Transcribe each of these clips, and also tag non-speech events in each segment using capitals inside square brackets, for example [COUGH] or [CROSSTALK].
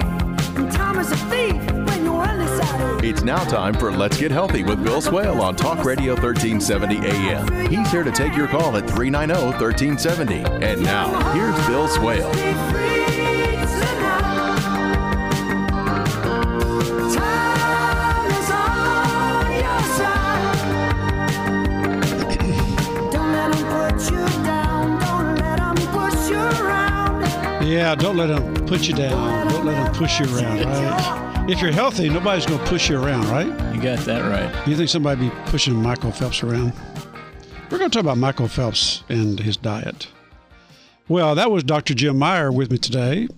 free. And time is a thief when you're on this side. It's now time for Let's Get Healthy with Bill Swail on Talk Radio 1370 AM. He's here to take your call at 390 1370. And now, here's Bill Swail. Be free tonight. Time is on your side. Don't let 'em put you down. Don't let 'em push you around. Yeah, don't let them put you down. Don't let them push you around, right? If you're healthy, nobody's going to push you around, right? You got that right. You think somebody be pushing Michael Phelps around? We're going to talk about Michael Phelps and his diet. Well, that was Dr. Jim Meyer with me today.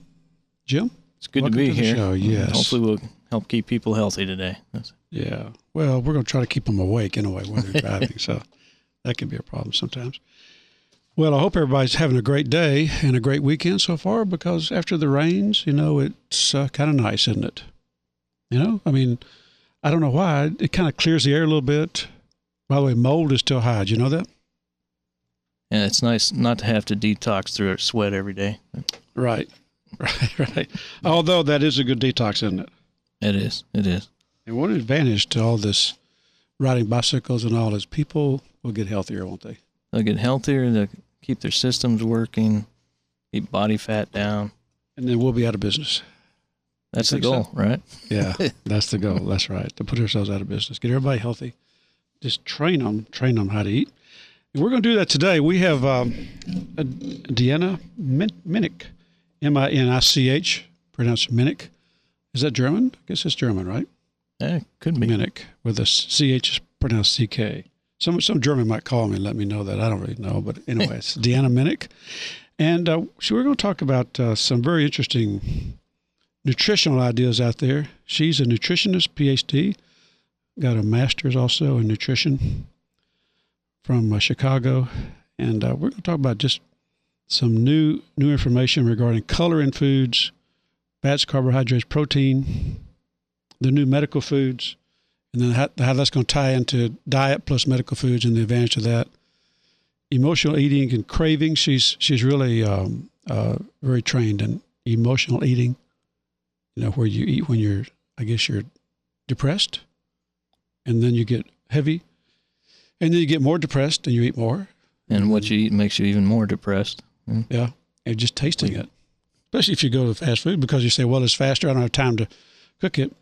Jim? It's good to be to the here. show, mm, yes. Hopefully, we'll help keep people healthy today. That's- Yeah. Well, we're going to try to keep them awake anyway when they're [LAUGHS] driving. so that can be a problem sometimes. Well, I hope everybody's having a great day and a great weekend so far because after the rains, you know, it's uh, kind of nice, isn't it? You know, I mean, I don't know why. It kind of clears the air a little bit. By the way, mold is still high. Do you know that? Yeah, it's nice not to have to detox through our sweat every day. Right. [LAUGHS] Right, right. Although that is a good detox, isn't it? It is. It is. And what an advantage to all this riding bicycles and all is people will get healthier, won't they? They'll get healthier. They'll keep their systems working. Keep body fat down. And then we'll be out of business. That's the think so? goal, right? Yeah, [LAUGHS] that's the goal. That's right. To put ourselves out of business, get everybody healthy, just train them, train them how to eat. And we're going to do that today. We have um, Deanna Min- M I N I C H, pronounced Minich. Is that German? I guess it's German, right? Yeah, could be. Minich, with a C H is pronounced C K. Some some German might call me and let me know that. I don't really know, but anyway, it's [LAUGHS] Deanna Minich. And uh, so we're going to talk about uh, some very interesting nutritional ideas out there. She's a nutritionist, PhD, got a master's also in nutrition from uh, Chicago, and uh, we're going to talk about just some new new information regarding color in foods, fats, carbohydrates, protein, the new medical foods, and then how, how that's going to tie into diet plus medical foods and the advantage of that. Emotional eating and craving. She's she's really um, uh, very trained in emotional eating. You know where you eat when you're, I guess you're depressed, and then you get heavy, and then you get more depressed and you eat more. And what you eat makes you even more depressed. Mm. Yeah, and just tasting it, especially if you go to fast food because you say, "Well, it's faster. I don't have time to cook it,"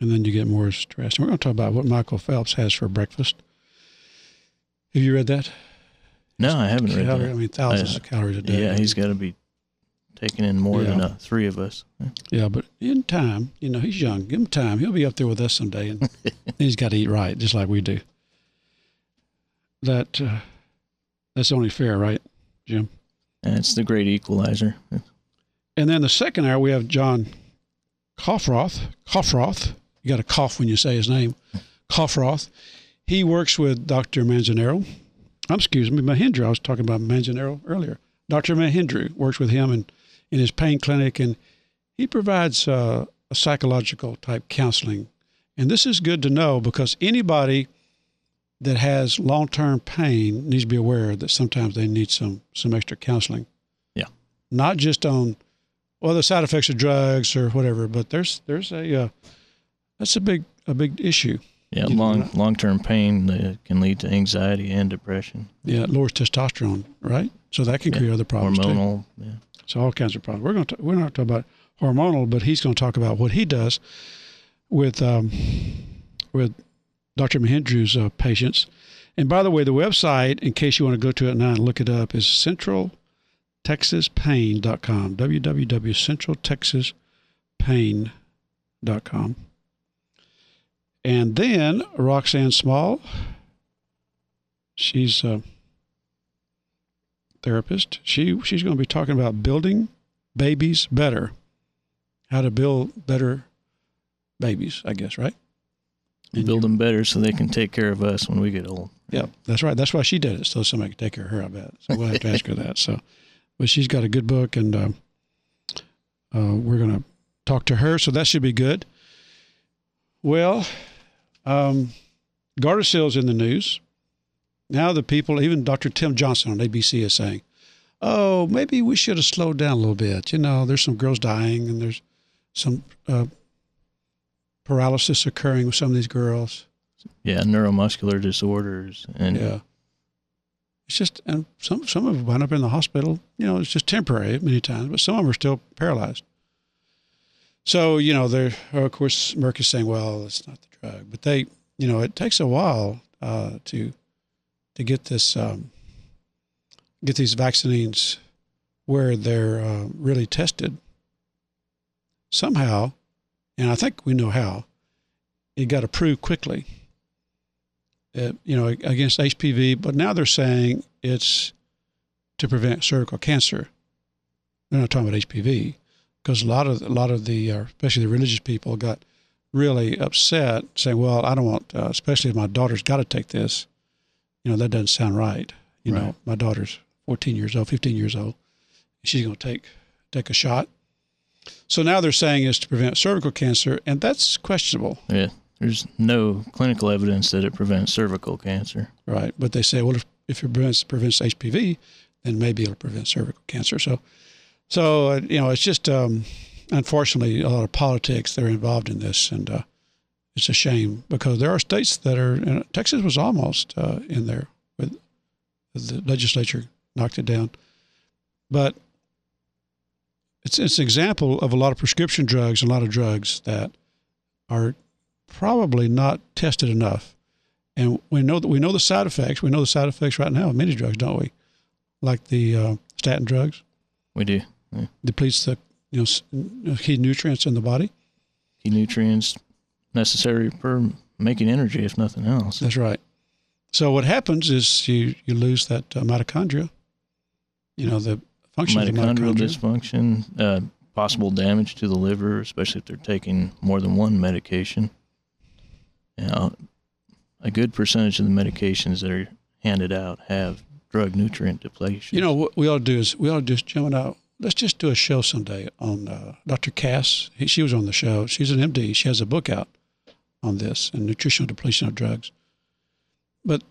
and then you get more stressed. And we're going to talk about what Michael Phelps has for breakfast. Have you read that? No, I haven't read Calorie- I that. mean, thousands I- of calories a day. Yeah, he's got to be taking in more than uh, three of us. Yeah, but in time, you know, he's young. Give him time. He'll be up there with us someday, and [LAUGHS] he's got to eat right, just like we do. That uh, that's only fair, right, Jim? And it's the great equalizer. And then the second hour, we have John Coffroth. Coffroth. You got to cough when you say his name. Coffroth. He works with Dr. Manzanero. Um, excuse me, Mahindra. I was talking about Manzanero earlier. Dr. Mahindra works with him in, in his pain clinic, and he provides uh, a psychological type counseling. And this is good to know because anybody that has long term pain needs to be aware that sometimes they need some some extra counseling. Yeah. Not just on well the side effects of drugs or whatever, but there's there's a uh, that's a big a big issue. Yeah, long long term pain uh, can lead to anxiety and depression. Yeah, it lowers testosterone, right? So that can Yeah, create other problems too. Hormonal. Yeah. So all kinds of problems. We're going to we're not talking about hormonal, but he's going to talk about what he does with um, with Dr. Mahindru's uh, patients. And by the way, the website, in case you want to go to it now and look it up, is centraltexaspain.com. www.centraltexaspain.com. And then Roxanne Small, she's a therapist. She she's going to be talking about building babies better, how to build better babies. I guess right. And Build them better so they can take care of us when we get old. Yeah, that's right. That's why she did it, so somebody could take care of her. I bet. So we'll have to ask her that. So, but she's got a good book, and uh, uh, we're going to talk to her. So that should be good. Well, um, Gardasil's in the news. Now the people, even Dr. Tim Johnson on ABC is saying, "Oh, maybe we should have slowed down a little bit. You know, there's some girls dying, and there's some uh, paralysis occurring with some of these girls. Yeah, neuromuscular disorders and Yeah. It's just, and some some of them wind up in the hospital. You know, it's just temporary many times, but some of them are still paralyzed. So you know, they're of course Merck is saying, well, it's not the drug, but they, you know, it takes a while uh, to to get this um, get these vaccines where they're uh, really tested. Somehow, and I think we know how, it got approved quickly uh, you know, against HPV, but now they're saying it's to prevent cervical cancer. They're not talking about HPV because a lot of a lot of the, uh, especially the religious people, got really upset, saying, "Well, I don't want, uh, especially if my daughter's got to take this. You know, that doesn't sound right. You know, my daughter's 14 years old, 15 years old. She's going to take take a shot." So now they're saying it's to prevent cervical cancer, and that's questionable. yeah, there's no clinical evidence that it prevents cervical cancer. Right. But they say, well, if, if it prevents, prevents HPV, then maybe it'll prevent cervical cancer. So, so uh, you know, it's just um, unfortunately a lot of politics that are involved in this, and uh, it's a shame because there are states that are. You know, Texas was almost uh, in there with the legislature knocked it down, but it's it's an example of a lot of prescription drugs and a lot of drugs that are probably not tested enough. And we know that we know the side effects. We know the side effects right now of many drugs, don't we? Like the uh, statin drugs, We do depletes the you know key nutrients in the body. key nutrients necessary for making energy, if nothing else. That's right. So what happens is you you lose that uh, mitochondria. You know the function of the Mitochondrial mitochondria. dysfunction, uh, possible damage to the liver, especially if they're taking more than one medication. You know, a good percentage of the medications that are handed out have drug nutrient depletion. You know what we ought to do is we ought to just Jim and I let's just do a show someday on uh, Dr. Cass. He, she was on the show. She's an MD. She has a book out on this and nutritional depletion of drugs. But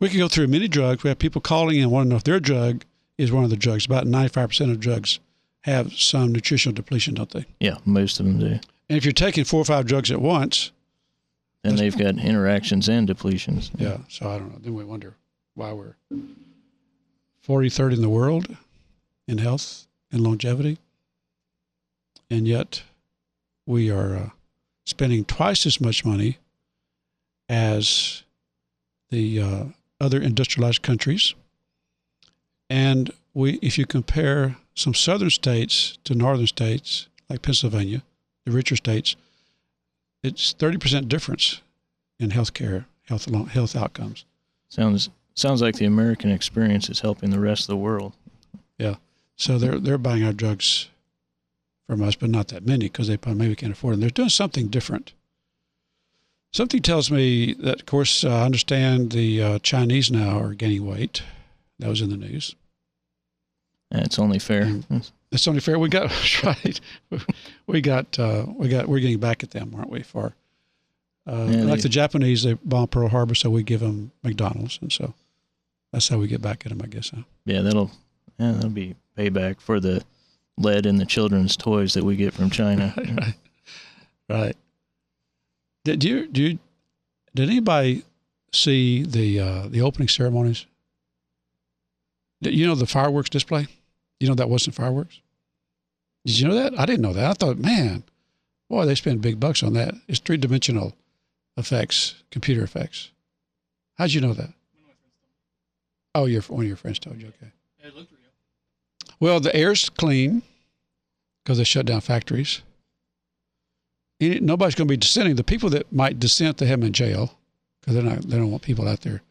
we could go through many drugs. We have people calling in want to know if their drug is one of the drugs. About ninety five percent of drugs have some nutritional depletion, don't they? yeah, most of them do. And if you're taking four or five drugs at once, And they've got interactions and depletions. Yeah. So I don't know. Then we wonder why we're 40, 30 in the world in health and longevity. And yet we are uh, spending twice as much money as the uh, other industrialized countries. And we, if you compare some southern states to northern states, like Pennsylvania, the richer states, it's 30% difference in healthcare, health health outcomes. Sounds sounds like the American experience is helping the rest of the world. So they're they're buying our drugs from us, but not that many because they probably maybe can't afford them. They're doing something different. Something tells me that, of course, uh, I understand the uh, Chinese now are gaining weight. That was in the news. And it's only fair. Mm. That's only fair. We got [LAUGHS] right. We got uh, we got we're getting back at them, aren't we? For uh, Yeah, like they- the Japanese, they bomb Pearl Harbor, so we give them McDonald's, and so that's how we get back at them, I guess. Huh? Yeah, that'll yeah, that'll be payback for the lead in the children's toys that we get from China. [LAUGHS] right. Right. Did you do you, did anybody see the uh, the opening ceremonies? Did you know the fireworks display? You know that wasn't fireworks. Did you know that? I didn't know that. I thought, man, boy, they spend big bucks on that. It's three dimensional effects, computer effects. How'd you know that? Oh, your one of your friends told you. Okay. Well, the air's clean because they shut down factories. Any- Nobody's going to be dissenting. The people that might dissent, they have them in jail because they're not. They don't want people out there,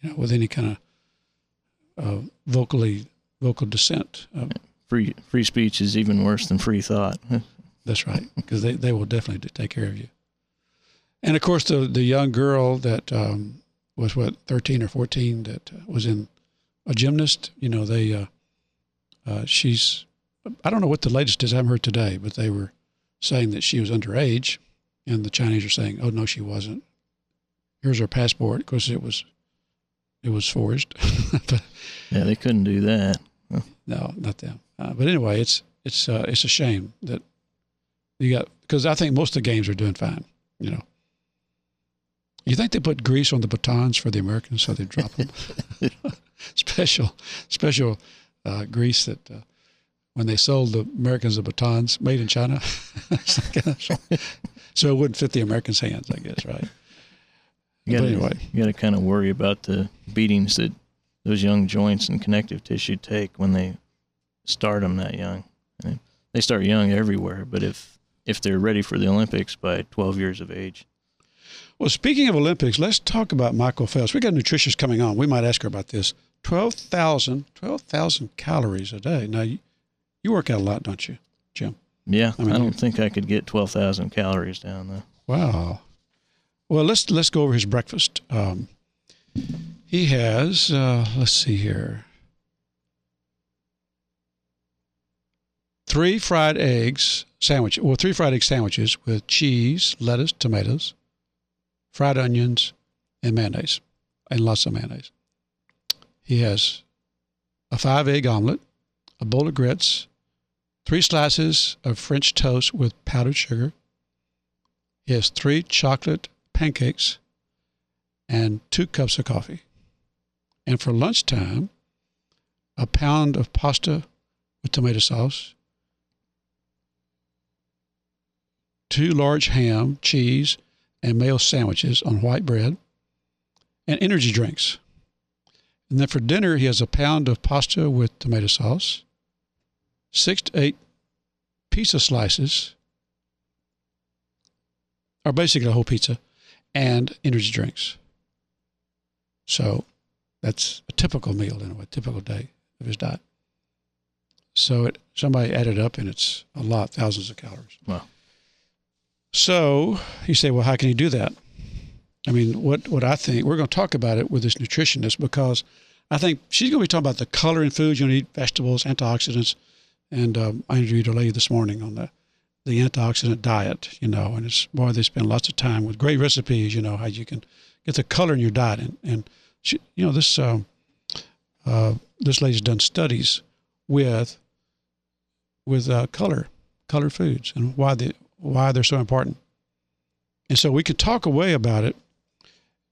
you know, with any kind of uh, vocally vocal dissent. Uh, free free speech is even worse than free thought. [LAUGHS] that's right, because they, they will definitely take care of you. And of course, the the young girl that um, was what thirteen or fourteen that uh, was in a gymnast. You know, they uh, uh, she's I don't know what the latest is. I haven't heard today, but they were saying that she was underage, and the Chinese are saying, "Oh no, she wasn't." Here's her passport. because it was it was forged. [LAUGHS] but Yeah, they couldn't do that. no, not them. Uh, but anyway, it's it's uh, it's a shame that You got because I think most of the games are doing fine. You know. You think they put grease on the batons for the Americans so they drop them? [LAUGHS] [LAUGHS] special, special uh, grease that uh, when they sold the Americans the batons made in China, [LAUGHS] so it wouldn't fit the Americans' hands, I guess, right? You But got anyway. to you got to kind of worry about the beatings that those young joints and connective tissue take when they start them that young. I mean, they start young everywhere, but if if they're ready for the Olympics by 12 years of age, Well, speaking of Olympics, let's talk about Michael Phelps. We got a nutritionist coming on. We might ask her about this. 12,000 12,000 calories a day. Now, you, you work out a lot, don't you, Jim? yeah, I I, mean, you- don't think I could get 12,000 calories down though. Wow. Well, let's let's go over his breakfast. Um, he has. Uh, let's see here. Three fried eggs sandwich. Well, three fried egg sandwiches with cheese, lettuce, tomatoes, fried onions, and mayonnaise, and lots of mayonnaise. He has a five egg omelet, a bowl of grits, three slices of French toast with powdered sugar, he has three chocolate pancakes and two cups of coffee. And for lunchtime, a pound of pasta with tomato sauce, two large ham, cheese, and mayo sandwiches on white bread, and energy drinks. And then for dinner, he has a pound of pasta with tomato sauce, six to eight pizza slices, or basically a whole pizza, and energy drinks. So that's a typical meal in a way, typical day of his diet. So it somebody added up and it's a lot, thousands of calories. Wow. So you say, well, how can you do that? I mean, what, what I think, we're going to talk about it with this nutritionist because I think she's going to be talking about the color in foods. You eat vegetables, antioxidants. And um, I interviewed a lady this morning on the, the antioxidant diet, you know, and it's, boy, they spend lots of time with great recipes, you know, how you can get the color in your diet. And, and she, you know, this, um, uh, this lady's done studies with, with uh, color, color foods and why they, why they're so important. And so we could talk away about it,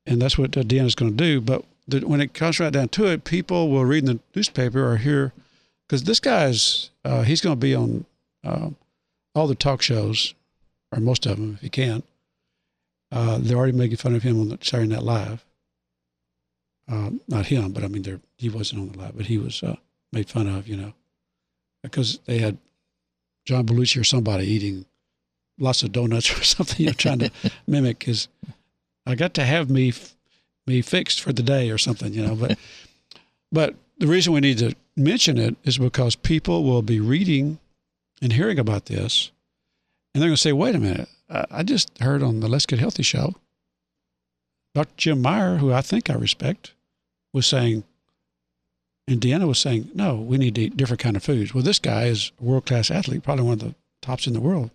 and that's what Deanna's going to do. But the, when it comes right down to it, people will read in the newspaper or hear, because this guy's uh, he's going to be on uh, all the talk shows, or most of them if he can. Uh, they're already making fun of him on the Saturday Night Live. Uh, not him, but I mean, he wasn't on the live, but he was uh, made fun of, you know, because they had John Belushi or somebody eating lots of donuts [LAUGHS] or something, you know, trying to mimic his. I got to have me me fixed for the day or something, you know. But [LAUGHS] but the reason we need to mention it is because people will be reading and hearing about this, and they're going to say, "Wait a minute! I, just heard on the Let's Get Healthy show, Dr. Jim Meyer, who I think I respect, was saying." And Deanna was saying, no, we need to eat different kind of foods. Well, this guy is a world class athlete, probably one of the tops in the world.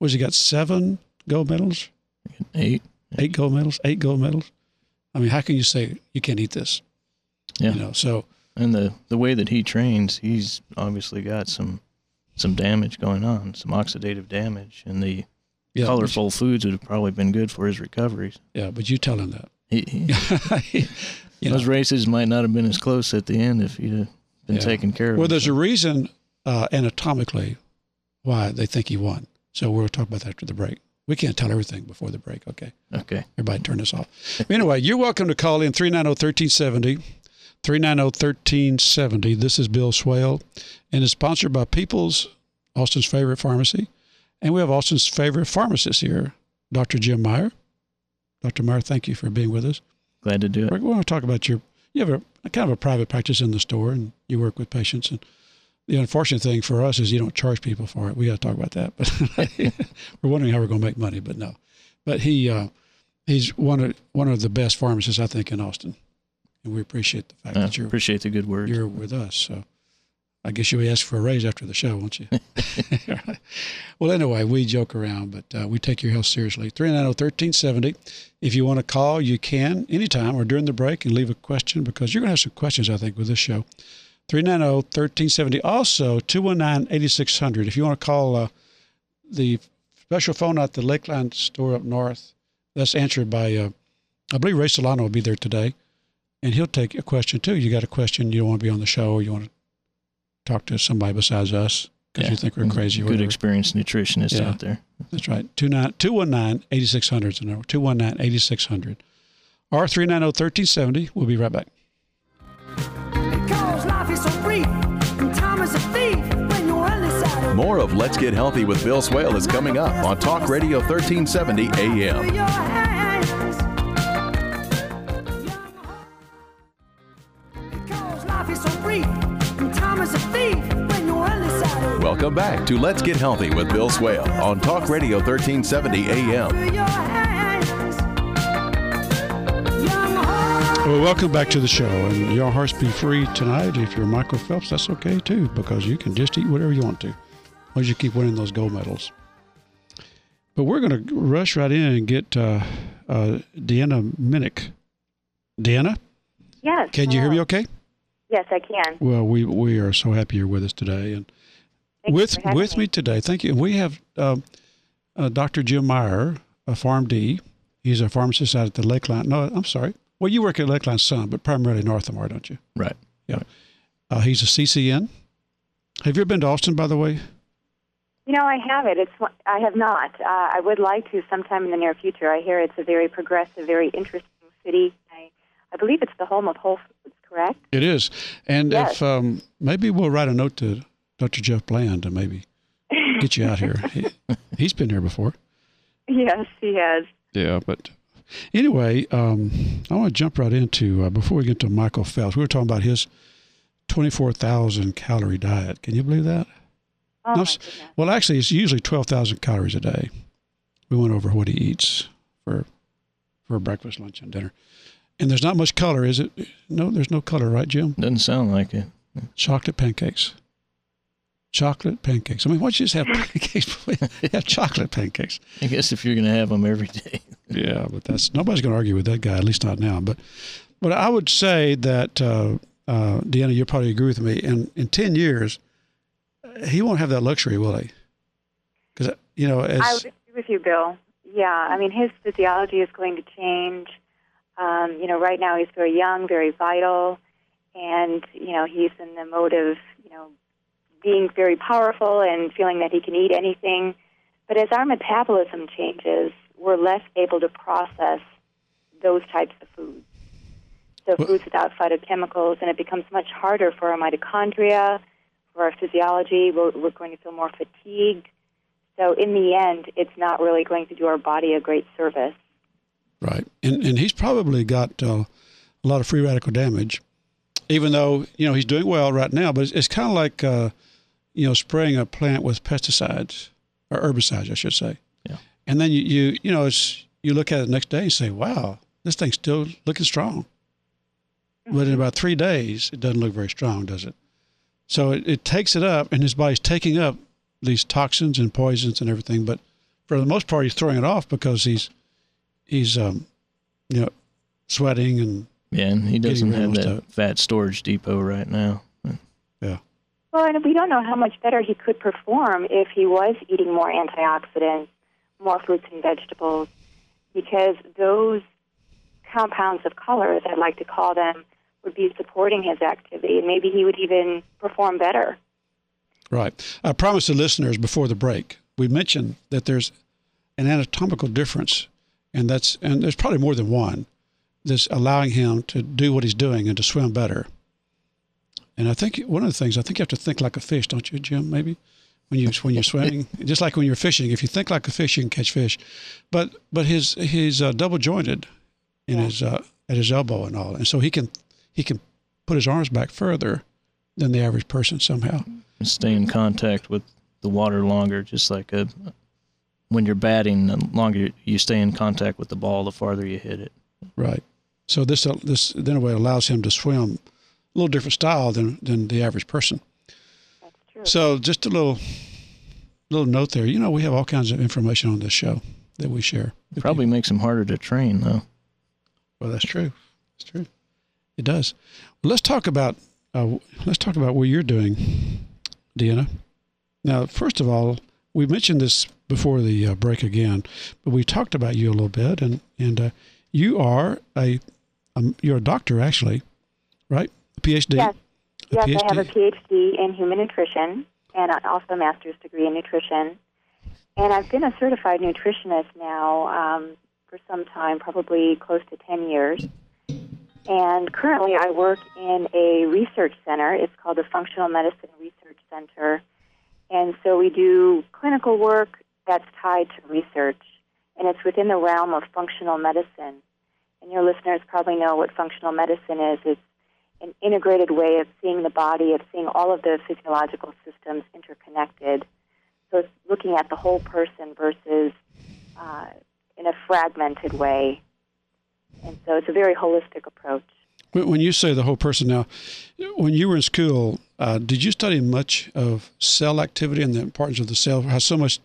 Was he got seven gold medals, Eight. Eight gold medals, eight gold medals? I mean, how can you say you can't eat this? Yeah. You know, so And the the way that he trains, he's obviously got some some damage going on, some oxidative damage, and the yeah, colorful foods would have probably been good for his recoveries. Yeah, but you tell him that. He, he, [LAUGHS] you [LAUGHS] those know, races might not have been as close at the end if he'd been Yeah. taken care of. well, there's a reason uh, anatomically why they think he won. So we'll talk about that after the break. We can't tell everything before the break, okay? okay. Everybody turn this off. anyway, you're welcome to call in 390-1370. 390-1370. This is Bill Swail, and it's sponsored by People's, Austin's favorite pharmacy. And we have Austin's favorite pharmacist here, Dr. Jim Meyer. Dr. Meyer, thank you for being with us. Glad to do it. We want to talk about your, you have a, a kind of a private practice in the store and you work with patients. And the unfortunate thing for us is you don't charge people for it. We got to talk about that. But [LAUGHS] we're wondering how we're going to make money, but no. But he, uh, he's one of, one of the best pharmacists, I think, in Austin. And we appreciate the fact that you're, appreciate the good words. you're with us. So I guess you'll be ask for a raise after the show, won't you? [LAUGHS] [LAUGHS] well, anyway, we joke around, but uh, we take your health seriously. 390-1370. If you want to call, you can anytime or during the break and leave a question because you're going to have some questions, I think, with this show. 390-1370. Also, 219-8600. If you want to call uh, the special phone at the Lakeline store up north. That's answered by, uh, I believe Ray Solano will be there today, and he'll take a question too. You got a question you don't want to be on the show, or you want to talk to somebody besides us because you think we're crazy. or Good experienced nutritionist Yeah. out there. That's right. 219 8600 is the number. 219 8600. Or 390 1370. We'll be right back. So brief and time is a thief when you're on this side of More of Let's Get Healthy with Bill Swail is coming up on Talk Radio 1370 AM. your hands. Because life is so brief and time is a thief when you're on this side of Welcome back to Let's Get Healthy with Bill Swail on Talk Radio 1370 AM. Well, welcome back to the show. And your hearts be free tonight. If you're Michael Phelps, that's okay too, because you can just eat whatever you want to, as long as you keep winning those gold medals. But we're going to rush right in and get uh, uh, Deanna Minich. Deanna, Yes. can you hear me okay? Yes, I can. Well, we we are so happy you're with us today, and Thank with with me today. Thank you. And we have um, uh, Dr. Jim Meyer, a PharmD. He's a pharmacist out at the Lakeline. No, I'm sorry. Well, you work at Lakeline Sun, but primarily North Lamar, don't you? Right. Uh, he's a CCN. Have you ever been to Austin, by the way? You know, I have it. It's I have not. Uh, I would like to sometime in the near future. I hear it's a very progressive, very interesting city. I, I believe it's the home of Whole Foods, correct? It is. And Yes. if um, maybe we'll write a note to Dr. Jeff Bland to maybe get you out here. [LAUGHS] He, he's been here before. yes, he has. Yeah, but anyway, um, I want to jump right into uh, before we get to Michael Phelps. We were talking about his twenty-four thousand calorie diet. Can you believe that? Oh, No, my. Well, actually, it's usually twelve thousand calories a day. We went over what he eats for for breakfast, lunch, and dinner. And there's not much color, is it? No, there's no color, right, Jim? Doesn't sound like it. Chocolate pancakes. Chocolate pancakes. I mean, why don't you just have [LAUGHS] pancakes? [LAUGHS] have chocolate pancakes. I guess if you're going to have them every day. [LAUGHS] Yeah, but that's nobody's going to argue with that guy, at least not now. But, but I would say that uh, uh, Deanna, you probably agree with me. In in ten years, he won't have that luxury, will he? Because you know, as I would agree with you, Bill. Yeah, I mean, his physiology is going to change. Um, you know, right now he's very young, very vital, and you know he's in the mode of you know being very powerful and feeling that he can eat anything. But as our metabolism changes, we're less able to process those types of foods. So Well- foods without phytochemicals, and it becomes much harder for our mitochondria, for our physiology. We're, we're going to feel more fatigued. So in the end, it's not really going to do our body a great service. right, and and he's probably got uh, a lot of free radical damage, even though you know he's doing well right now. But it's, it's kind of like uh, you know spraying a plant with pesticides or herbicides, I should say. Yeah. And then you you you know it's you look at it the next day and say, wow, this thing's still looking strong. But in about three days, it doesn't look very strong, does it? So it, it takes it up, and his body's taking up these toxins and poisons and everything. But for the most part, he's throwing it off because he's he's um, you know sweating and Yeah, and he doesn't have that fat storage depot right now. Well, and we don't know how much better he could perform if he was eating more antioxidants, more fruits and vegetables, because those compounds of color, as I like to call them, would be supporting his activity, and maybe he would even perform better. Right. I promised the listeners before the break, we mentioned that there's an anatomical difference, and that's and there's probably more than one that's allowing him to do what he's doing and to swim better. And I think one of the things I think you have to think like a fish, don't you, Jim? Maybe when you when you're swimming, [LAUGHS] just like when you're fishing. If you think like a fish, you can catch fish. But but his he's uh, double jointed in his uh, at his elbow and all, and so he can he can put his arms back further than the average person somehow. And stay in contact with the water longer, just like a when you're batting, the longer you stay in contact with the ball, the farther you hit it. Right. So this uh, this then way allows him to swim a little different style than than the average person. That's true. So just a little little note there. You know, we have all kinds of information on this show that we share. with Probably makes them harder to train, though. Well, that's true. That's true. It does. Well, let's talk about uh, let's talk about what you're doing, Deanna. Now, first of all, we mentioned this before the uh, break again, but we talked about you a little bit, and and uh, you are a um, you're a doctor actually, right? PhD. Yes. Yes, I have a PhD in human nutrition and also a master's degree in nutrition. And I've been a certified nutritionist now um, for some time, probably close to 10 years. And currently I work in a research center. It's called the Functional Medicine Research Center. And so we do clinical work that's tied to research. And it's within the realm of functional medicine. And your listeners probably know what functional medicine is. It's an integrated way of seeing the body, of seeing all of the physiological systems interconnected. So it's looking at the whole person versus uh, in a fragmented way. And so it's a very holistic approach. When you say the whole person now, when you were in school, uh, did you study much of cell activity and the importance of the cell? How so much,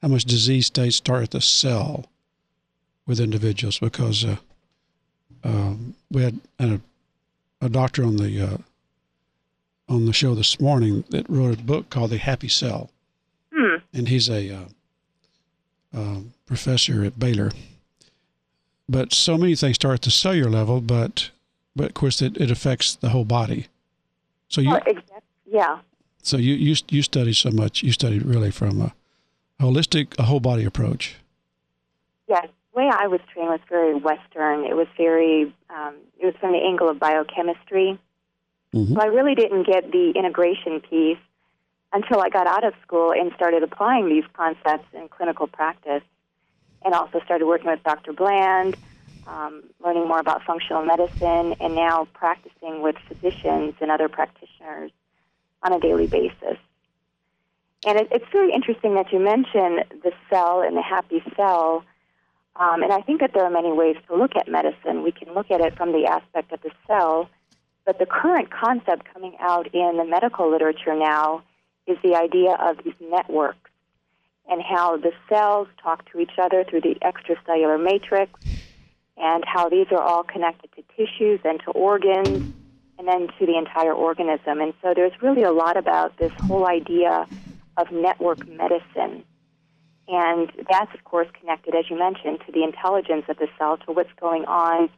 how much disease states start at the cell with individuals? Because uh, um, we had, had a, doctor on the uh, on the show this morning that wrote a book called The Happy Cell, Hmm. and he's a uh, um professor at Baylor. But so many things start at the cellular level, but but of course it, it affects the whole body. So you exact- yeah. so you you you studied so much. You studied really from a holistic, a whole body approach. Yes. The way I was trained was very Western. It was very, um, it was from the angle of biochemistry. Mhm. So I really didn't get the integration piece until I got out of school and started applying these concepts in clinical practice. And also started working with Dr. Bland, um, learning more about functional medicine, and now practicing with physicians and other practitioners on a daily basis. And it, it's very interesting that you mention the cell and the happy cell. Um, and I think that there are many ways to look at medicine. We can look at it from the aspect of the cell, but the current concept coming out in the medical literature now is the idea of these networks and how the cells talk to each other through the extracellular matrix and how these are all connected to tissues and to organs and then to the entire organism. And so there's really a lot about this whole idea of network medicine. And that's, of course, connected, as you mentioned, to the intelligence of the cell, to what's going on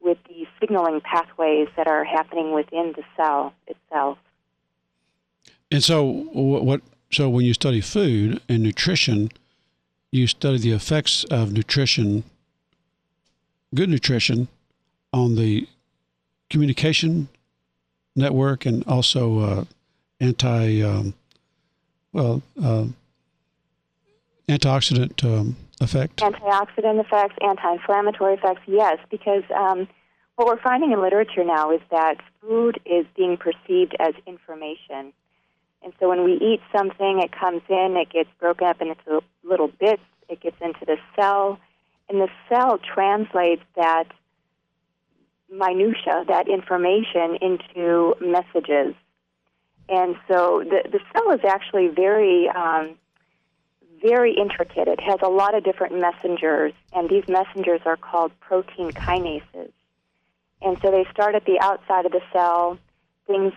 with the signaling pathways that are happening within the cell itself. And so wh- what? So when you study food and nutrition, you study the effects of nutrition, good nutrition, on the communication network and also uh, anti, um, well, uh, antioxidant um, effect. Antioxidant effects, anti inflammatory effects, yes, because um, what we're finding in literature now is that food is being perceived as information. And so when we eat something, it comes in, it gets broken up into little bits, it gets into the cell, and the cell translates that minutia, that information, into messages. And so the, the cell is actually very, um, very intricate. It has a lot of different messengers, and these messengers are called protein kinases. And so they start at the outside of the cell, things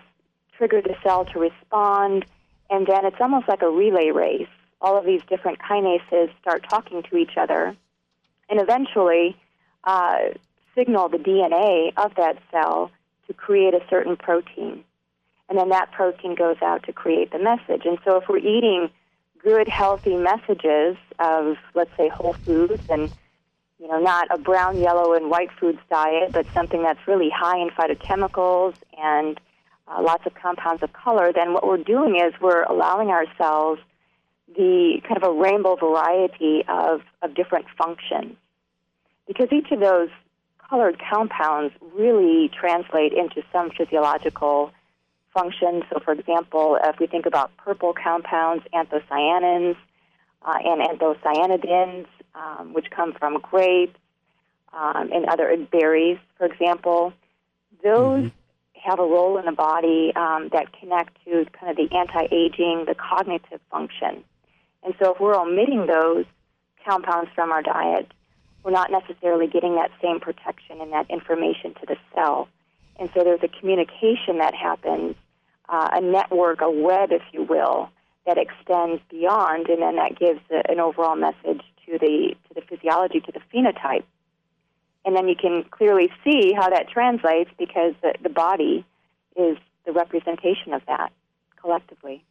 trigger the cell to respond, and then it's almost like a relay race. All of these different kinases start talking to each other, and eventually uh, signal the DNA of that cell to create a certain protein. And then that protein goes out to create the message. And so if we're eating good, healthy messages of, let's say, whole foods and you know, not a brown, yellow, and white foods diet, but something that's really high in phytochemicals and uh, lots of compounds of color, then what we're doing is we're allowing ourselves the kind of a rainbow variety of, of different functions. Because each of those colored compounds really translate into some physiological functions. So, for example, if we think about purple compounds, anthocyanins uh, and anthocyanidins, um, which come from grapes um, and other berries, for example, those have a role in the body um, that connect to kind of the anti-aging, the cognitive function. And so if we're omitting those compounds from our diet, we're not necessarily getting that same protection and that information to the cell. And so there's a communication that happens, uh, a network, a web, if you will, that extends beyond, and then that gives a, an overall message to the to the physiology, to the phenotype. And then you can clearly see how that translates because the, the body is the representation of that collectively.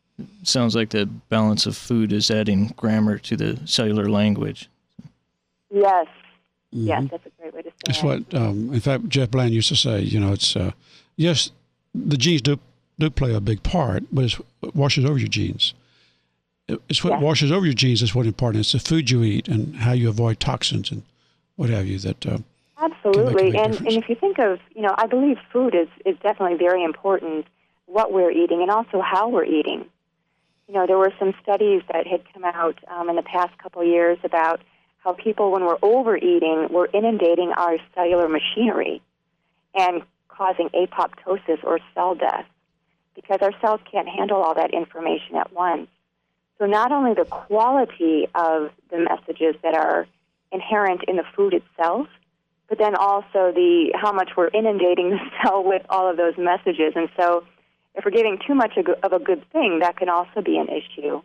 Sounds like the balance of food is adding grammar to the cellular language. Yes, yes, that's a great way to say That's it. what, um, in fact, Jeff Bland used to say. You know, it's uh, yes, the genes do do play a big part, but it's what washes over your genes. It- It's what Yes. washes over your genes that's what important. It's the food you eat and how you avoid toxins and what have you. That uh, Absolutely, and difference. and if you think of, you know, I believe food is is definitely very important. What we're eating and also how we're eating. You know, there were some studies that had come out um, in the past couple years about how people, when we're overeating, we're inundating our cellular machinery and causing apoptosis or cell death because our cells can't handle all that information at once. So not only the quality of the messages that are inherent in the food itself, but then also the how much we're inundating the [LAUGHS] cell with all of those messages. And so, if we're giving too much of a- good thing, that can also be an issue.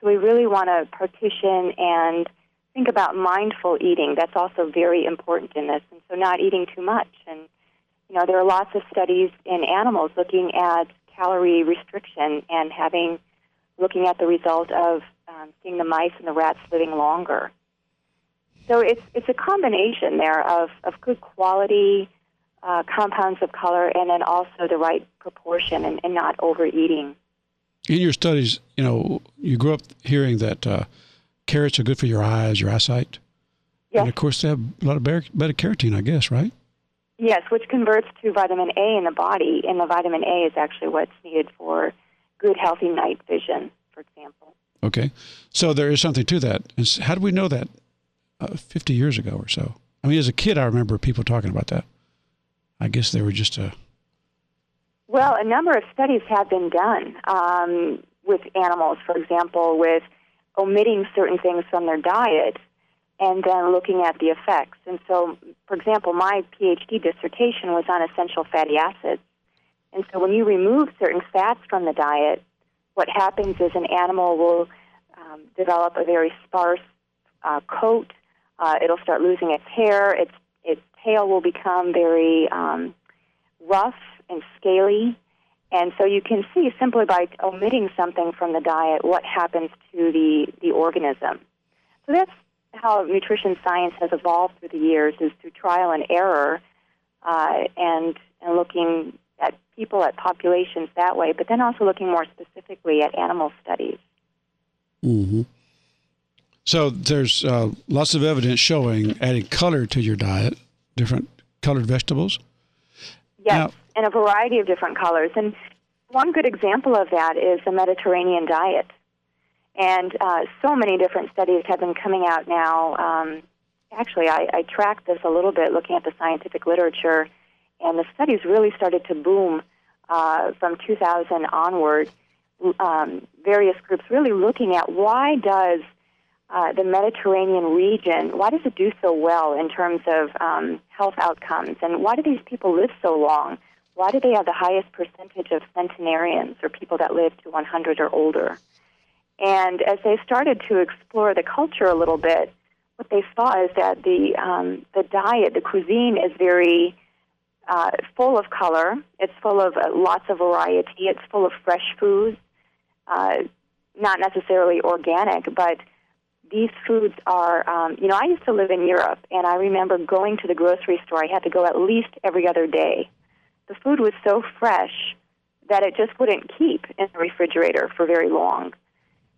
So we really want to partition and think about mindful eating. That's also very important in this. And so, not eating too much. And you know, there are lots of studies in animals looking at calorie restriction and having looking at the result of um, seeing the mice and the rats living longer. So it's it's a combination there of, of good quality uh, compounds of color and then also the right proportion and, and not overeating. in your studies, you know, you grew up hearing that uh, carrots are good for your eyes, your eyesight, Yes. and of course they have a lot of beta carotene, I guess, right? Yes, which converts to vitamin A in the body, and the vitamin A is actually what's needed for good, healthy night vision, for example. Okay, so there is something to that. And how do we know that? Uh, Fifty years ago or so. I mean, as a kid, I remember people talking about that. I guess they were just a Well, a number of studies have been done um, with animals, for example, with omitting certain things from their diet and then looking at the effects. And so, for example, my PhD dissertation was on essential fatty acids. And so, when you remove certain fats from the diet, what happens is an animal will um, develop a very sparse uh, coat. Uh, it'll start losing its hair. Its its tail will become very um, rough and scaly. And so you can see simply by omitting something from the diet what happens to the, the organism. So that's how nutrition science has evolved through the years is through trial and error uh, and, and looking at people, at populations that way, but then also looking more specifically at animal studies. Mm-hmm. So there's uh, lots of evidence showing adding color to your diet, different colored vegetables. Yes, Now- and a variety of different colors. And one good example of that is the Mediterranean diet. And uh, so many different studies have been coming out now. Um, actually, I, I tracked this a little bit looking at the scientific literature, and the studies really started to boom uh, from 2000 onward. Um, various groups really looking at why does uh, the Mediterranean region, why does it do so well in terms of um, health outcomes? And why do these people live so long? Why do they have the highest percentage of centenarians or people that live to 100 or older? And as they started to explore the culture a little bit, what they saw is that the um, the diet, the cuisine, is very uh, full of color. It's full of uh, lots of variety. It's full of fresh foods, uh, not necessarily organic, but these foods are. Um, you know, I used to live in Europe, and I remember going to the grocery store. I had to go at least every other day. The food was so fresh that it just wouldn't keep in the refrigerator for very long.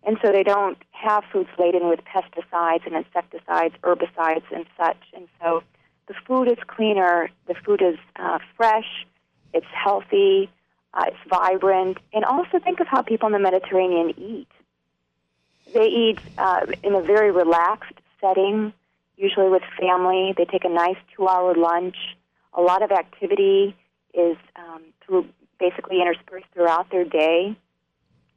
And so they don't have foods laden with pesticides and insecticides, herbicides, and such. And so the food is cleaner, the food is uh, fresh, it's healthy, uh, it's vibrant. And also think of how people in the Mediterranean eat. They eat uh, in a very relaxed setting, usually with family. They take a nice two hour lunch. A lot of activity is um, through basically interspersed throughout their day.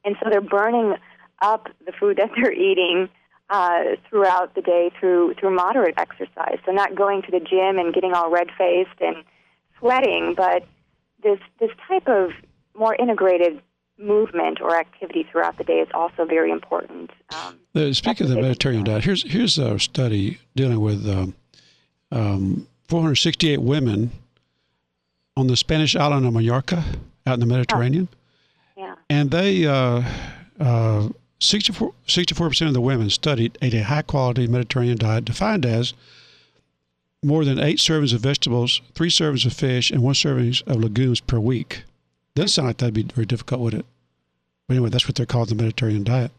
And so they're burning up the food that they're eating uh, throughout the day through through moderate exercise. So not going to the gym and getting all red faced and sweating, but this this type of more integrated movement or activity throughout the day is also very important. Um, Uh, Speaking of the Mediterranean diet, here's here's a study dealing with um, um, 468 women on the Spanish island of Mallorca, out in the Mediterranean, yeah. and they uh, uh, 64 percent of the women studied ate a high quality Mediterranean diet defined as more than eight servings of vegetables, three servings of fish, and one serving of legumes per week. Doesn't sound like that'd be very difficult, would it? But anyway, that's what they're called the Mediterranean diet.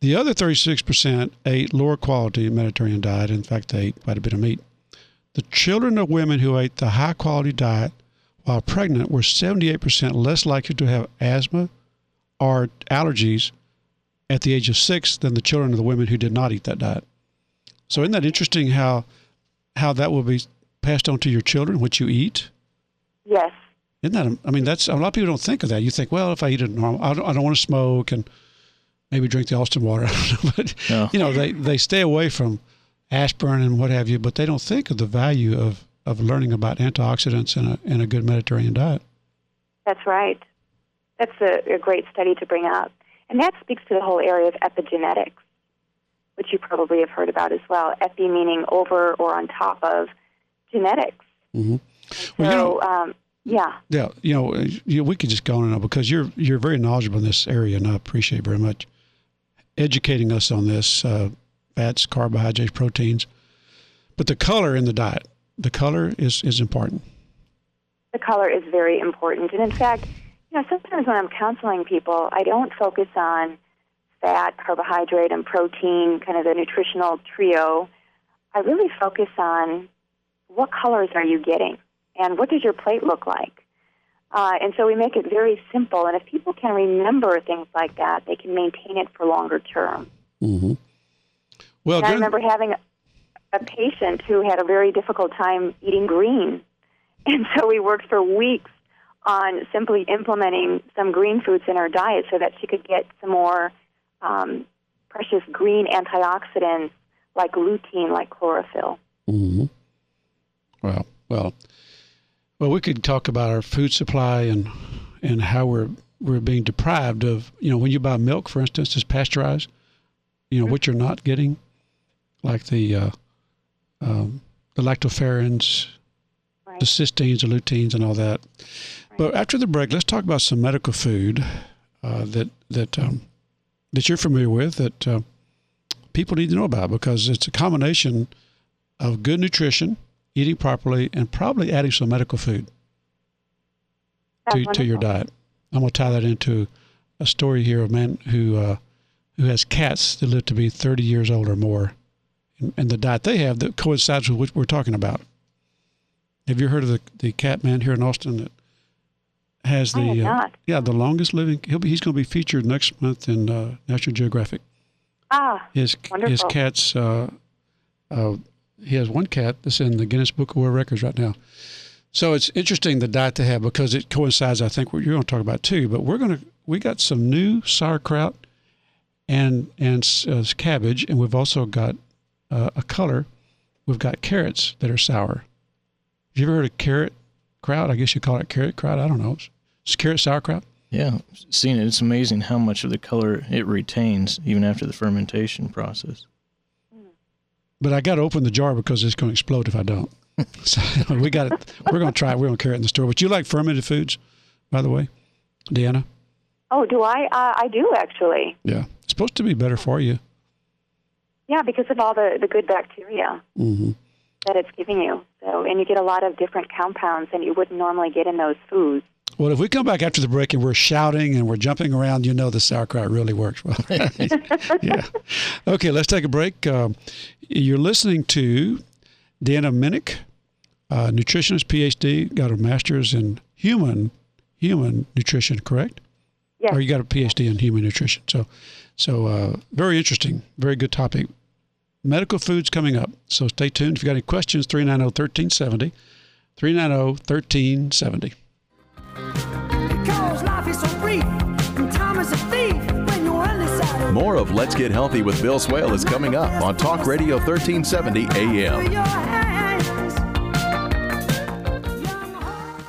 The other 36% ate lower quality Mediterranean diet. In fact, they ate quite a bit of meat. The children of women who ate the high quality diet while pregnant were 78% less likely to have asthma or allergies at the age of six than the children of the women who did not eat that diet. So, isn't that interesting how how that will be passed on to your children, what you eat? Yes. Isn't that? I mean, that's a lot of people don't think of that. You think, well, if I eat it normal, I don't, I don't want to smoke and maybe drink the Austin water. [LAUGHS] I don't know, but No. you know, they they stay away from aspirin and what have you, but they don't think of the value of of learning about antioxidants in a in a good Mediterranean diet. That's right. That's a, a great study to bring up. And that speaks to the whole area of epigenetics, which you probably have heard about as well. Epi meaning over or on top of genetics. hmm Well, you know, So, um, yeah. yeah, you know, uh, you, we could just go on and on because you're you're very knowledgeable in this area, and I appreciate very much educating us on this uh, fats, carbohydrates, proteins. But the color in the diet, the color is is important. the color is very important. And in fact, you know, sometimes when I'm counseling people, I don't focus on fat, carbohydrate, and protein, kind of the nutritional trio. I really focus on what colors are you getting and what does your plate look like. Uh, and so we make it very simple. And if people can remember things like that, they can maintain it for longer term. Mm-hmm. Well, And I remember having a, a patient who had a very difficult time eating green. [LAUGHS] And so we worked for weeks on simply implementing some green foods in her diet so that she could get some more um, precious green antioxidants like lutein, like chlorophyll. hmm Well, well, well. We could talk about our food supply and and how we're we're being deprived of. You know, when you buy milk, for instance, it's pasteurized. You know what you're not getting, like the uh, um, the lactoferrins, Right. the cysteines, the luteins, and all that. But after the break, let's talk about some medical food uh, that that um, that you're familiar with that uh, people need to know about because it's a combination of good nutrition, eating properly, and probably adding some medical food That's to, to your diet. I'm going to tie that into a story here of a man who uh, who has cats that live to be 30 years old or more, and, and the diet they have that coincides with what we're talking about. Have you heard of the, the cat man here in Austin that has I the uh, yeah the longest living? He'll be, he's going to be featured next month in uh, National Geographic. Ah, His his cats. Uh, uh, he has one cat that's in the Guinness Book of World Records right now. So it's interesting the diet they have because it coincides. I think what you're going to talk about too. But we're going to we got some new sauerkraut and and uh, cabbage, and we've also got uh, a color. We've got carrots that are sour. Have you ever heard of carrot kraut? I guess you call it carrot kraut. I don't know. It's carrot sauerkraut. Yeah, seen it. It's amazing how much of the color it retains even after the fermentation process. But I got to open the jar because it's going to explode if I don't. [LAUGHS] so we got it. We're going to try it. We're going to carry it in the store. But you like fermented foods, by the way, Deanna? oh, do I? Uh, I do actually. Yeah, it's supposed to be better for you. Yeah, because of all the, the good bacteria hmm that it's giving you. So, and you get a lot of different compounds that you wouldn't normally get in those foods. Well, if we come back after the break and we're shouting and we're jumping around, you know the sauerkraut really works well. [LAUGHS] yeah. Okay, let's take a break. Um, you're listening to Dana Minich, uh, nutritionist, PhD, got a master's in human human nutrition, correct? Yes. or you got a PhD in human nutrition. So, so uh, very interesting, very good topic. Medical foods coming up. So stay tuned. If you got any questions, 390 1370. 390 1370. More of Let's Get Healthy with Bill Swail is coming up on Talk Radio 1370 AM. Your hands. Young heart.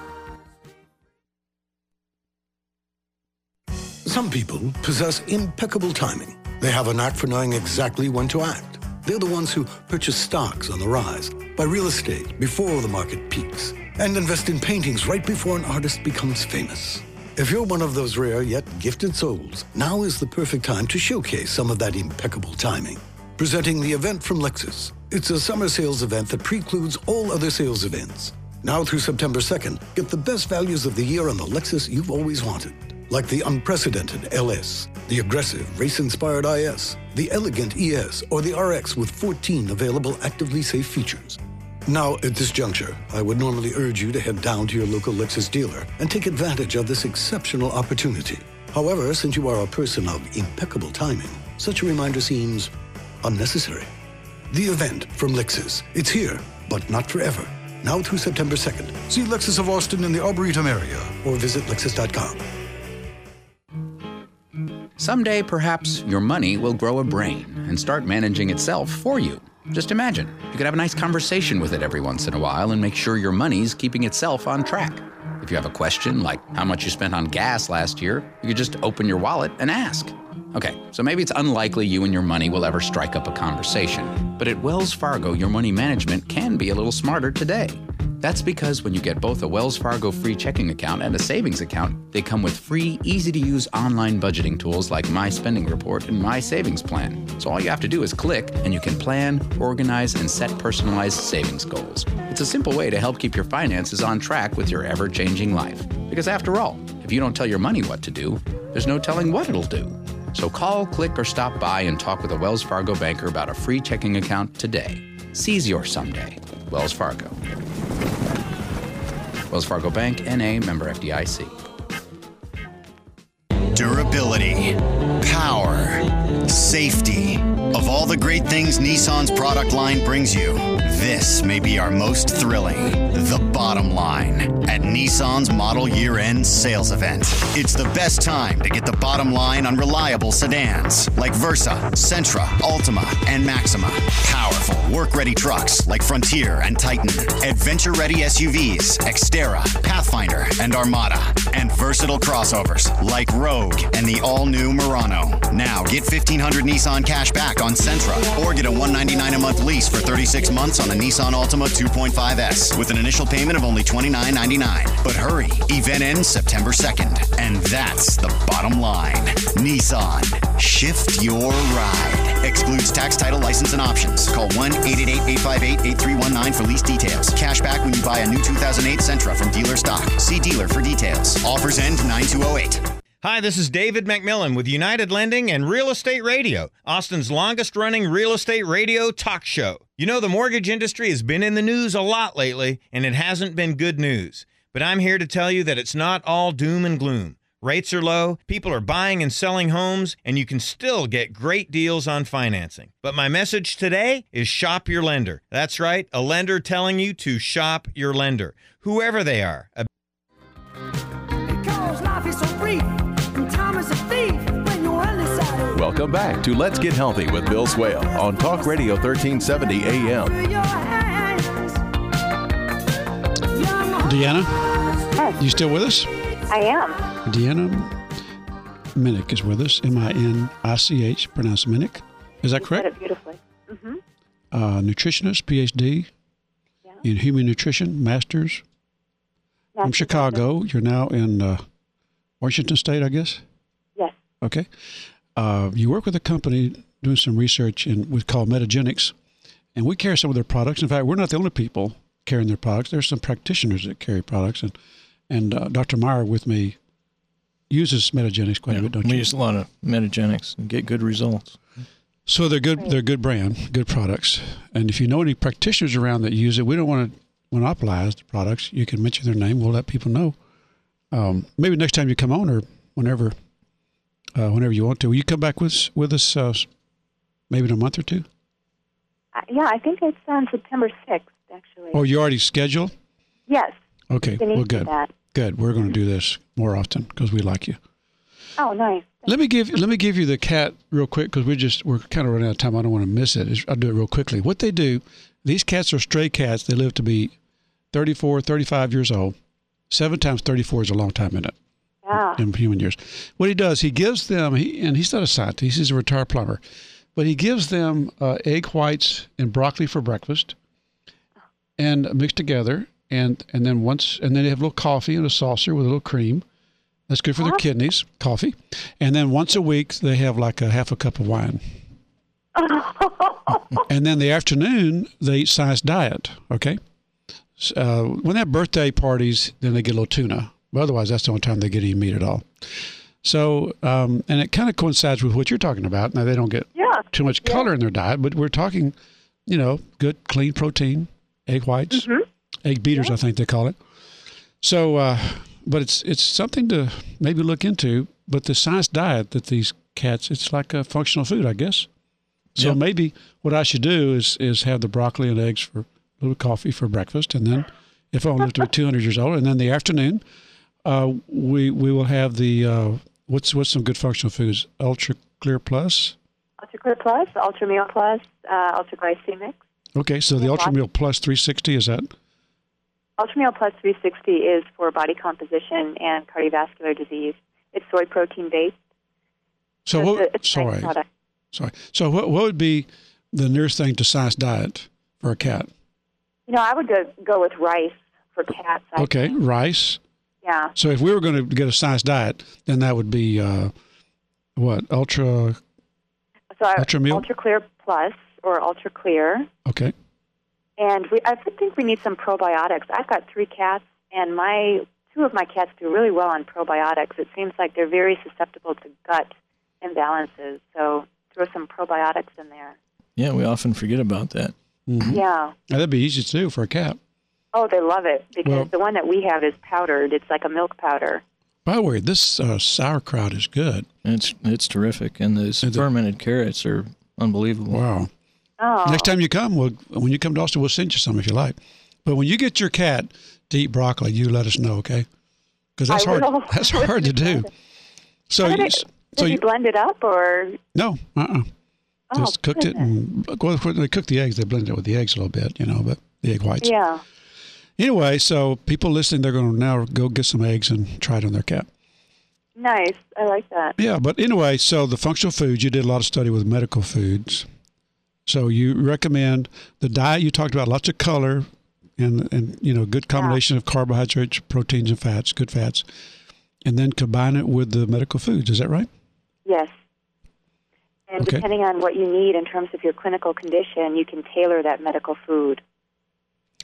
Some people possess impeccable timing. They have a knack for knowing exactly when to act. They're the ones who purchase stocks on the rise, buy real estate before the market peaks, and invest in paintings right before an artist becomes famous. If you're one of those rare yet gifted souls, now is the perfect time to showcase some of that impeccable timing. Presenting the event from Lexus. It's a summer sales event that precludes all other sales events. Now through September 2nd, get the best values of the year on the Lexus you've always wanted. Like the unprecedented LS, the aggressive race-inspired IS, the elegant ES, or the RX with 14 available actively safe features. Now, at this juncture, I would normally urge you to head down to your local Lexus dealer and take advantage of this exceptional opportunity. However, since you are a person of impeccable timing, such a reminder seems unnecessary. The event from Lexus. It's here, but not forever. Now through September 2nd. See Lexus of Austin in the Arboretum area or visit Lexus.com. Someday, perhaps, your money will grow a brain and start managing itself for you. Just imagine, you could have a nice conversation with it every once in a while and make sure your money's keeping itself on track. If you have a question like how much you spent on gas last year, you could just open your wallet and ask. Okay, so maybe it's unlikely you and your money will ever strike up a conversation. But at Wells Fargo, your money management can be a little smarter today. That's because when you get both a Wells Fargo free checking account and a savings account, they come with free, easy to use online budgeting tools like My Spending Report and My Savings Plan. So all you have to do is click and you can plan, organize, and set personalized savings goals. It's a simple way to help keep your finances on track with your ever changing life. Because after all, if you don't tell your money what to do, there's no telling what it'll do. So call, click, or stop by and talk with a Wells Fargo banker about a free checking account today. Seize your someday. Wells Fargo. Wells Fargo Bank, NA, member FDIC. Durability, power, safety. Of all the great things Nissan's product line brings you, this may be our most thrilling. The bottom line at Nissan's model year end sales event. It's the best time to get the bottom line on reliable sedans like Versa, Sentra, Altima, and Maxima. Powerful, work ready trucks like Frontier and Titan. Adventure ready SUVs, Xterra, Pathfinder, and Armada. And versatile crossovers like Rogue and the all new Murano. Now get 1500 Nissan cash back on Sentra or get a 199 a month lease for 36 months on Nissan Altima 2.5S with an initial payment of only $29.99. But hurry, event ends September 2nd. And that's the bottom line. Nissan, shift your ride. Excludes tax, title, license, and options. Call 1 888 858 8319 for lease details. Cash back when you buy a new 2008 Sentra from dealer stock. See dealer for details. Offers end 9208. Hi, this is David McMillan with United Lending and Real Estate Radio, Austin's longest running real estate radio talk show. You know, the mortgage industry has been in the news a lot lately, and it hasn't been good news. But I'm here to tell you that it's not all doom and gloom. Rates are low, people are buying and selling homes, and you can still get great deals on financing. But my message today is shop your lender. That's right, a lender telling you to shop your lender, whoever they are. Because life is so brief, Welcome back to Let's Get Healthy with Bill Swail on Talk Radio 1370 AM. your hands. Young Deanna, you still with us? I am. Deanna Minich is with us. M I N I C H, pronounced Minnick. Is that Said correct? it beautifully. Mm-hmm. Uh, nutritionist, PhD Yeah. in human nutrition, master's from That's Chicago. You're now in uh, Washington State, I guess. Yes. Okay. Uh, you work with a company doing some research in what's called Metagenics, and we carry some of their products. In fact, we're not the only people carrying their products. There's some practitioners that carry products, and and uh, Dr. Meyer with me uses Metagenics quite a bit, don't we you? use a lot of Metagenics and get good results. So they're good. They're good brand, good products. And if you know any practitioners around that use it, we don't want to monopolize the products. You can mention their name. We'll let people know. Um, maybe next time you come on, or whenever, uh, whenever you want to. Will you come back with with us? Uh, maybe in a month or two. Uh, yeah, I think it's on September 6th, actually. Oh, you already scheduled? yes. Okay. Well, good. Good. We're going to do this more often because we like you. Oh, nice. Let me give let me give you the cat real quick because we just we're kind of running out of time. I don't want to miss it. I'll do it real quickly. What they do, these cats are stray cats. They live to be 34, 35 years old. Seven times 34 is a long time in it. Yeah. in human years. What he does, he gives them, he, and he's not a scientist, he's a retired plumber, but he gives them uh, egg whites and broccoli for breakfast and mixed together. And, and then once, and then they have a little coffee in a saucer with a little cream. That's good for their kidneys, coffee. And then once a week, they have like a half a cup of wine. [LAUGHS] and then the afternoon, they eat science diet. Okay. Uh, when they have birthday parties, then they get a little tuna. But otherwise, that's the only time they get any meat at all. So, um, and it kind of coincides with what you're talking about. Now, they don't get Yeah. too much color in their diet, but we're talking, you know, good, clean protein, egg whites, egg beaters, I think they call it. So, uh, but it's it's something to maybe look into. But the science diet that these cats, it's like a functional food, I guess. So Yep. maybe what I should do is is have the broccoli and eggs for a little coffee for breakfast, and then if I want live to be 200 years old, and then the afternoon, uh, we we will have the uh, what's what's some good functional foods? Ultra Clear Plus. Ultra Clear Plus, Ultra Meal Plus, uh, Ultra Glycemic. Okay, so the Ultra Meal Plus 360 is that? Ultra Meal Plus 360 is for body composition and cardiovascular disease. It's soy protein based. So It's what? it's nice sorry, product. sorry. So what what would be the nearest thing to science diet for a cat? You know, I would go go with rice for cats. I Okay, think. rice. Yeah. So if we were going to get a science diet, then that would be uh, what ultra. So I- Ultra Meal? Ultra Clear Plus or Ultra Clear. Okay, And we, I think we need some probiotics. I've got three cats, and my two of my cats do really well on probiotics. It seems like they're very susceptible to gut imbalances. So throw some probiotics in there. Yeah, we often forget about that. Mhm. Yeah. Now, that'd be easy to do for a cat. Oh, they love it because Well- the one that we have is powdered. It's like a milk powder. By the way, this uh, sauerkraut is good. It's it's terrific, and those Is it- fermented carrots are unbelievable. Wow. Oh. Next time you come, we'll, when you come to Austin, we'll send you some if you like. But when you get your cat to eat broccoli, you let us know, okay? Because that's I hard. will. That's hard to [LAUGHS] do. So, did you, it- so Did you you, blend it up or? no, uh, uh Oh, just cooked it, and well, when they cook the eggs, they blend it with the eggs a little bit, you know, but the egg whites. Yeah. Anyway, so people listening, they're going to now go get some eggs and try it on their cat. Nice. I like that. Yeah, but anyway, so the functional foods, you did a lot of study with medical foods. So you recommend the diet you talked about, lots of color and and you know, good combination of carbohydrates, proteins and fats, good fats. And then combine it with the medical foods, is that right? Yes. And Okay. depending on what you need in terms of your clinical condition, you can tailor that medical food.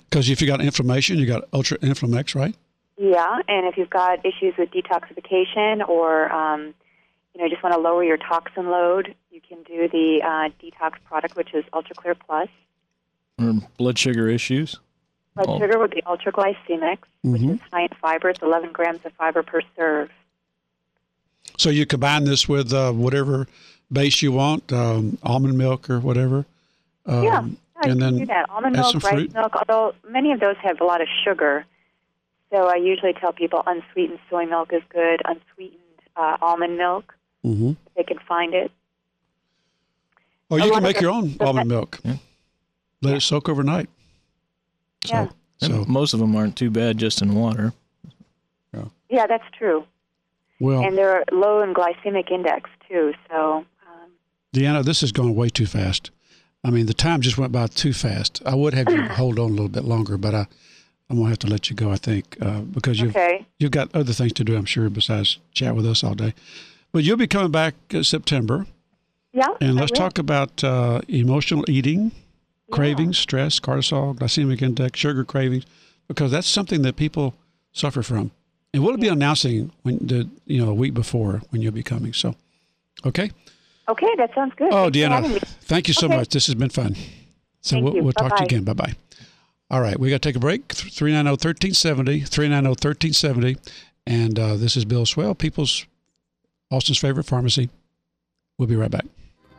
Because if you got inflammation, you got UltraInflamX, right? Yeah, and if you've got issues with detoxification or um, you know just want to lower your toxin load, you can do the uh, detox product, which is Ultra Clear Plus. Or blood sugar issues. Blood Oh. sugar would be Ultra Glycemic, which Mhm. is high in fiber. It's 11 grams of fiber per serve. So you combine this with uh, whatever base you want, um, almond milk or whatever. Um, yeah, yeah, you and can then do that. Almond milk, some rice fruit. milk, although many of those have a lot of sugar. So I usually tell people unsweetened soy milk is good, unsweetened uh, almond milk, Mhm. if they can find it. Or you can make your own the- almond milk. Yeah. Let it soak overnight. So, Yeah. So most of them aren't too bad just in water. Yeah, that's true. well, And they're low in glycemic index, too. So, um, Deanna, this has gone way too fast. I mean, the time just went by too fast. I would have you hold on a little bit longer, but I, I'm gonna have to let you go. I think uh, because you've okay. you've got other things to do. I'm sure besides chat with us all day. But you'll be coming back September, Yeah. and let's talk about uh, emotional eating, cravings, stress, cortisol, glycemic index, sugar cravings, because that's something that people suffer from. And we'll be announcing when the you know a week before when you'll be coming. So, okay. Okay, that sounds good. Oh, Thanks for having me. Deanna, thank you so Okay. much. This has been fun. So Thank we'll, you. we'll talk to you Bye-bye. again. Bye bye. All right, we got to take a break. 390 1370, 390 1370. And uh, this is Bill Swail, People's Austin's favorite pharmacy. We'll be right back.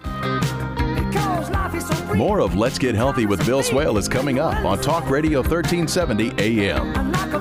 Because life is so brief. More of Let's Get Healthy with Bill Swail is coming up on Talk Radio 1370 AM. I'm like a